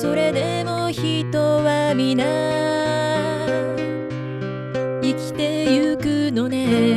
それでも人は皆生きてゆくのね。